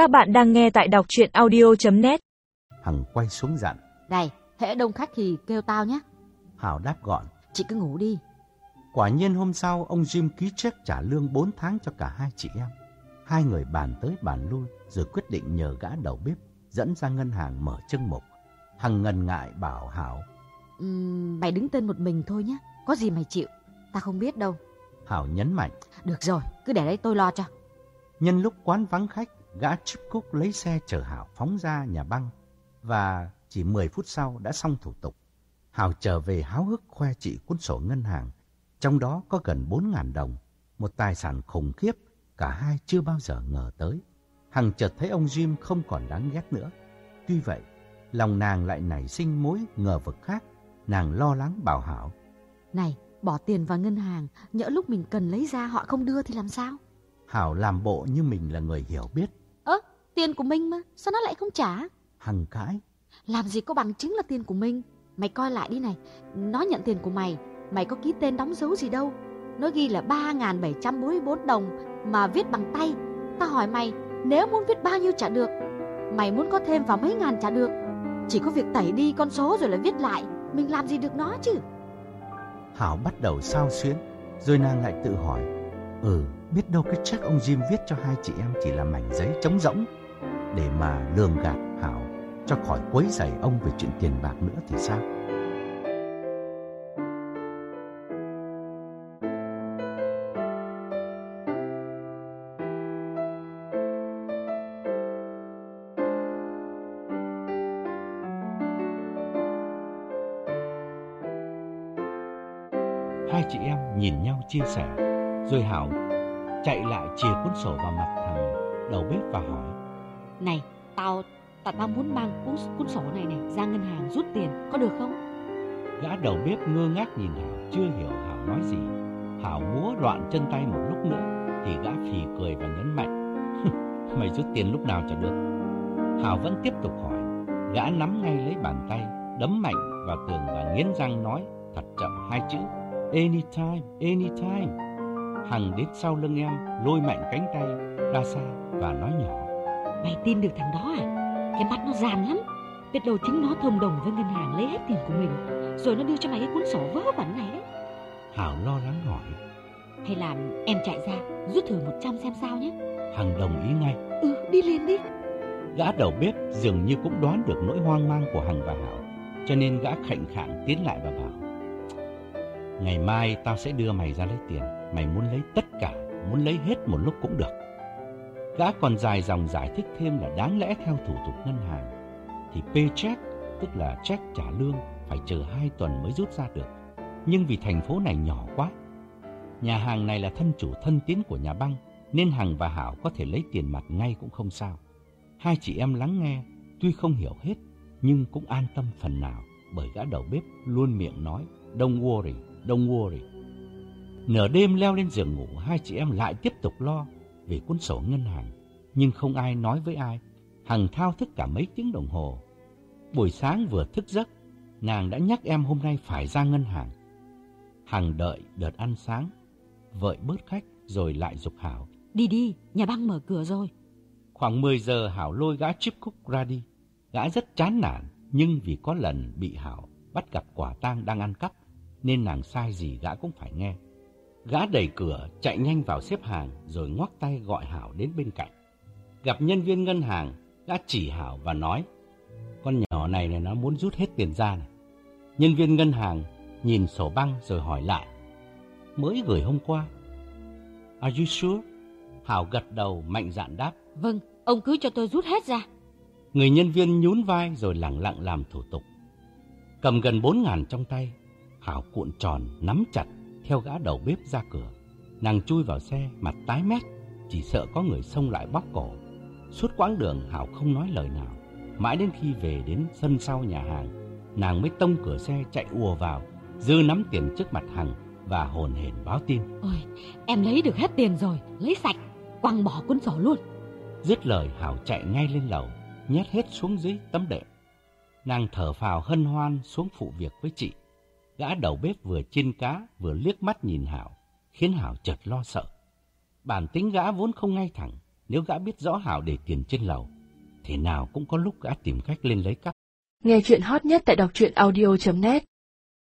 Các bạn đang nghe tại đọc chuyện audio.net Hằng quay xuống dặn. Này, hễ đông khách thì kêu tao nhé. Hảo đáp gọn. Chị cứ ngủ đi. Quả nhiên hôm sau, ông Jim ký check trả lương 4 tháng cho cả hai chị em. Hai người bàn tới bàn lui, rồi quyết định nhờ gã đầu bếp dẫn ra ngân hàng mở chương mục. Hằng ngần ngại bảo Hảo. Ừm, mày đứng tên một mình thôi nhé. Có gì mày chịu. Ta không biết đâu. Hảo nhấn mạnh. Được rồi, cứ để đấy tôi lo cho. Nhân lúc quán vắng khách, gã Chip Cook lấy xe chở Hảo phóng ra nhà băng. Và chỉ 10 phút sau đã xong thủ tục. Hảo trở về háo hức khoe chị cuốn sổ ngân hàng. Trong đó có gần 4.000 đồng. Một tài sản khủng khiếp cả hai chưa bao giờ ngờ tới. Hằng chợt thấy ông Jim không còn đáng ghét nữa. Tuy vậy, lòng nàng lại nảy sinh mối ngờ vực khác. Nàng lo lắng bảo Hảo. Này, bỏ tiền vào ngân hàng, nhỡ lúc mình cần lấy ra họ không đưa thì làm sao? Hảo làm bộ như mình là người hiểu biết. Tiền của mình mà, sao nó lại không trả? Hằng cãi. Làm gì có bằng chứng là tiền của mình? Mày coi lại đi này, nó nhận tiền của mày, mày có ký tên đóng dấu gì đâu. Nó ghi là 3.744 đồng mà viết bằng tay. Ta hỏi mày, nếu muốn viết bao nhiêu trả được? Mày muốn có thêm vào mấy ngàn trả được? Chỉ có việc tẩy đi con số rồi lại viết lại, mình làm gì được nó chứ? Hảo bắt đầu sao xuyến, rồi nàng lại tự hỏi. Ừ, biết đâu cái check ông Jim viết cho hai chị em chỉ là mảnh giấy trống rỗng. Để mà lường gạt Hảo cho khỏi quấy rầy ông về chuyện tiền bạc nữa thì sao? Hai chị em nhìn nhau chia sẻ, rồi Hảo chạy lại chìa cuốn sổ vào mặt thằng đầu bếp và hỏi. Này, tao tao, tao muốn mang cuốn, cuốn sổ này này ra ngân hàng rút tiền, có được không? Gã đầu bếp ngơ ngác nhìn Hảo, chưa hiểu Hảo nói gì. Hảo múa loạn chân tay một lúc nữa, thì gã phì cười và nhấn mạnh. Mày rút tiền lúc nào cho được? Hảo vẫn tiếp tục hỏi. Gã nắm ngay lấy bàn tay, đấm mạnh vào tường và nghiến răng nói thật chậm hai chữ. Anytime, anytime. Hằng đến sau lưng em, lôi mạnh cánh tay ra xa và nói nhỏ. Mày tin được thằng đó à? Cái mắt nó gian lắm. Biết đâu chính nó thông đồng với ngân hàng lấy hết tiền của mình, rồi nó đưa cho mày cái cuốn sổ vớ vẩn này đấy. Hảo lo lắng hỏi. Hay là em chạy ra rút thử 100 xem sao nhé. Hằng đồng ý ngay. Ừ, đi liền đi. Gã đầu bếp dường như cũng đoán được nỗi hoang mang của Hằng và Hảo, cho nên gã khệnh khạng tiến lại và bảo. Ngày mai tao sẽ đưa mày ra lấy tiền, mày muốn lấy tất cả, muốn lấy hết một lúc cũng được. Gã còn dài dòng giải thích thêm là đáng lẽ theo thủ tục ngân hàng, thì paycheck, tức là check trả lương, phải chờ hai tuần mới rút ra được. Nhưng vì thành phố này nhỏ quá, nhà hàng này là thân chủ thân tín của nhà băng, nên Hằng và Hảo có thể lấy tiền mặt ngay cũng không sao. Hai chị em lắng nghe, tuy không hiểu hết, nhưng cũng an tâm phần nào, bởi gã đầu bếp luôn miệng nói, don't worry, don't worry. Nửa đêm leo lên giường ngủ, hai chị em lại tiếp tục lo về cuốn sổ ngân hàng, nhưng không ai nói với ai. Hằng thao thức cả mấy tiếng đồng hồ. Buổi sáng vừa thức giấc, nàng đã nhắc em hôm nay phải ra ngân hàng. Hằng đợi đợt ăn sáng, vợi bớt khách rồi lại dục Hảo. Đi đi, nhà băng mở cửa rồi. Khoảng 10 giờ Hảo lôi gã Chip Cook ra đi. Gã rất chán nản, nhưng vì có lần bị Hảo bắt gặp quả tang đang ăn cắp, nên nàng sai gì gã cũng phải nghe. Gã đẩy cửa, chạy nhanh vào xếp hàng, rồi ngoắc tay gọi Hảo đến bên cạnh. Gặp nhân viên ngân hàng, gã chỉ Hảo và nói, con nhỏ này này nó muốn rút hết tiền ra này. Nhân viên ngân hàng nhìn sổ băng rồi hỏi lại, mới gửi hôm qua. Are you sure? Hảo gật đầu mạnh dạn đáp. Vâng, ông cứ cho tôi rút hết ra. Người nhân viên nhún vai rồi lặng lặng làm thủ tục. Cầm gần bốn ngàn trong tay, Hảo cuộn tròn, nắm chặt, theo gã đầu bếp ra cửa. Nàng chui vào xe, mặt tái mét, chỉ sợ có người xông lại bóp cổ. Suốt quãng đường Hảo không nói lời nào. Mãi đến khi về đến sân sau nhà hàng, nàng mới tông cửa xe chạy ùa vào, dư nắm tiền trước mặt Hằng và hồn hển báo tin. Ôi, em lấy được hết tiền rồi, lấy sạch, quăng bỏ cuốn sổ luôn. Dứt lời Hảo chạy ngay lên lầu, nhét hết xuống dưới tấm đệm. Nàng thở phào hân hoan xuống phụ việc với chị. Gã đầu bếp vừa chiên cá vừa liếc mắt nhìn Hảo, khiến Hảo chợt lo sợ. Bản tính gã vốn không ngay thẳng, Nếu gã biết rõ Hảo để tiền trên lầu, thế nào cũng có lúc gã tìm cách lên lấy cắp. Nghe chuyện hot nhất tại đọc truyện audio.net